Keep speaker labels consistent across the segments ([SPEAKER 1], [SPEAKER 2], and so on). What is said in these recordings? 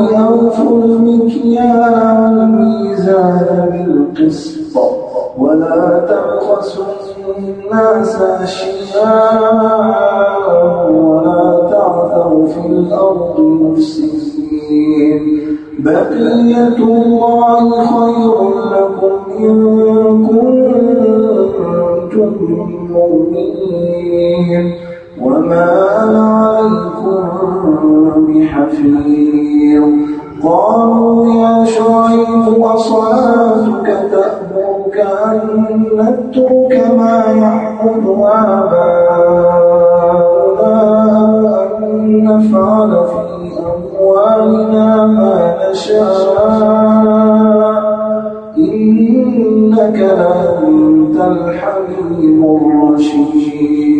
[SPEAKER 1] قوم أوفوا المكيال والميزان بالقسط. ولا تبخسوا الناس أشياء ولا تعثوا في الأرض مفسدين. بقية الله خير لكم إن كنتم مؤمنين. وما عليكم بحفيظ. قالوا يا شعيب أصلاتك تأمرك أن نترك ما يعبد آباؤنا أن نفعل في أموالنا ما نشاء. إنك لأنت الحليم الرشيد.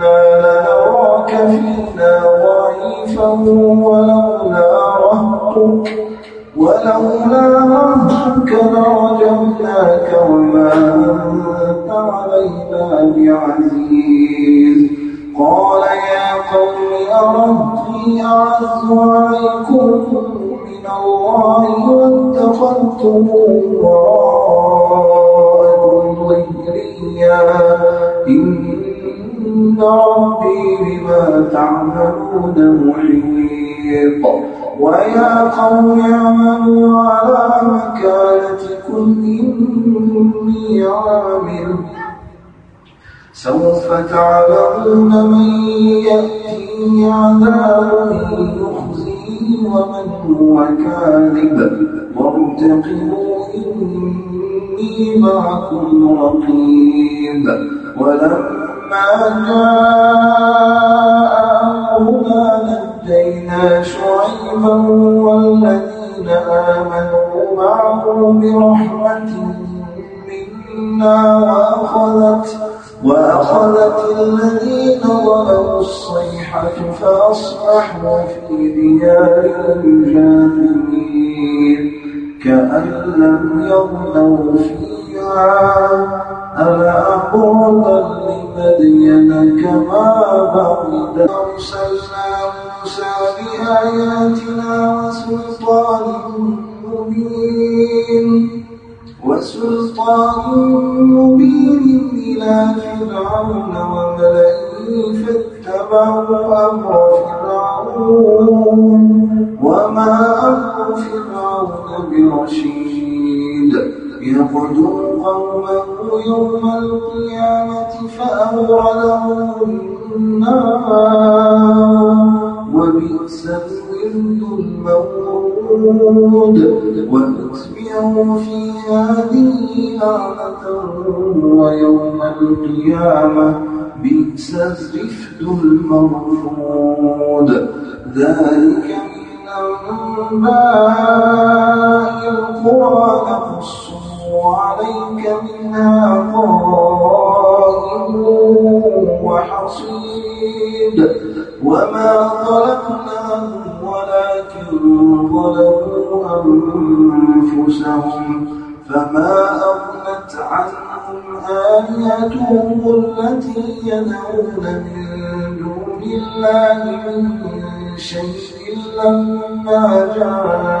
[SPEAKER 1] وإنا لنراك فينا ضعيفا ولولا رهطك ولولا رهطك لرجمناك وما أنت علينا بعزيز قال يا قوم أرهطي أعز عليكم من الله واتخذتموه وراءكم ظهريا إن ربي بما تعملون محيط. ويا قوم اعملوا على مكانتكم إني عامل. سوف تعلمون من يأتي عذاب يخزيه ومن هو كاذب. وارتقبوا إني معكم رقيب. ولما جاء أمرنا نجينا شعيبا والذين آمنوا معه برحمة منا وأخذت وأخذت الذين ظلموا الصيحة فأصبحوا في ديارهم جاثمين كأن لم يغنوا فيها ألا بعدا لمدين كما بعد. أرسلنا موسى بآياتنا وسلطان مبين. وسلطان مبين إلى فرعون وملئه فاتبعوا أمر فرعون. وما أمر فرعون برشيد. يقدم قومه يوم القيامة فأوردهم النار. وبئس الورد المورود وأتبعوا في هذه لعنة ويوم القيامة بئس الرفد المرفود ذلك من أنباء القرى نقصه وحصيد وما ظلمناهم ولكن ظلموا أنفسهم. فما أغنت عنهم آلهتهم التي يدعون من دون الله من شيء لما جاء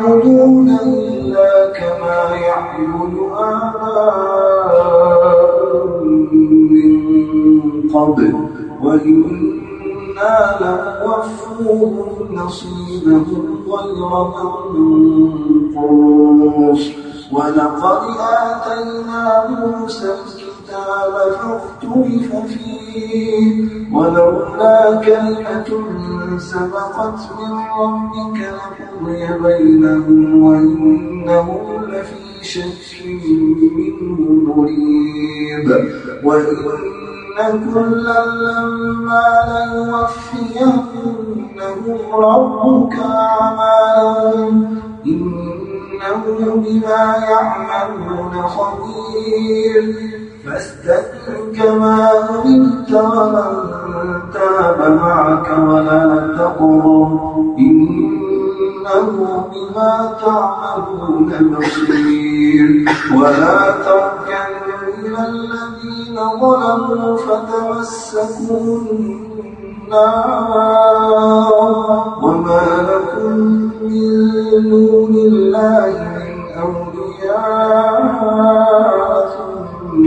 [SPEAKER 1] يعبدون إلا كما يعبد آباؤهم من قبل. وإنا لنوفوهم نصيبهم غير منقوص. ولقد آتينا موسى الكتاب فاختلف فيه ولولا كلمة سبقت من ربك لقضي بينهم وإنهم لفي شك منه مريب. وإن كلا لما ليوفينهم ربك أعمالهم إنه بما يعملون خبير. فاستقم كما أمرت ومن تاب معك ولا تطغوا إنه بما تعملون بصير. ولا تركنوا إلى الذين ظلموا فتمسكوا النار. وما لكم من دون الله من أولياء.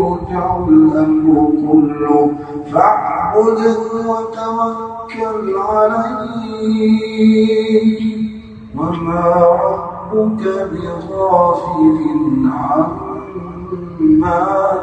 [SPEAKER 1] يرجع الأمر كله. فاعبده وتوكل عليه. وما ربك بغافل عما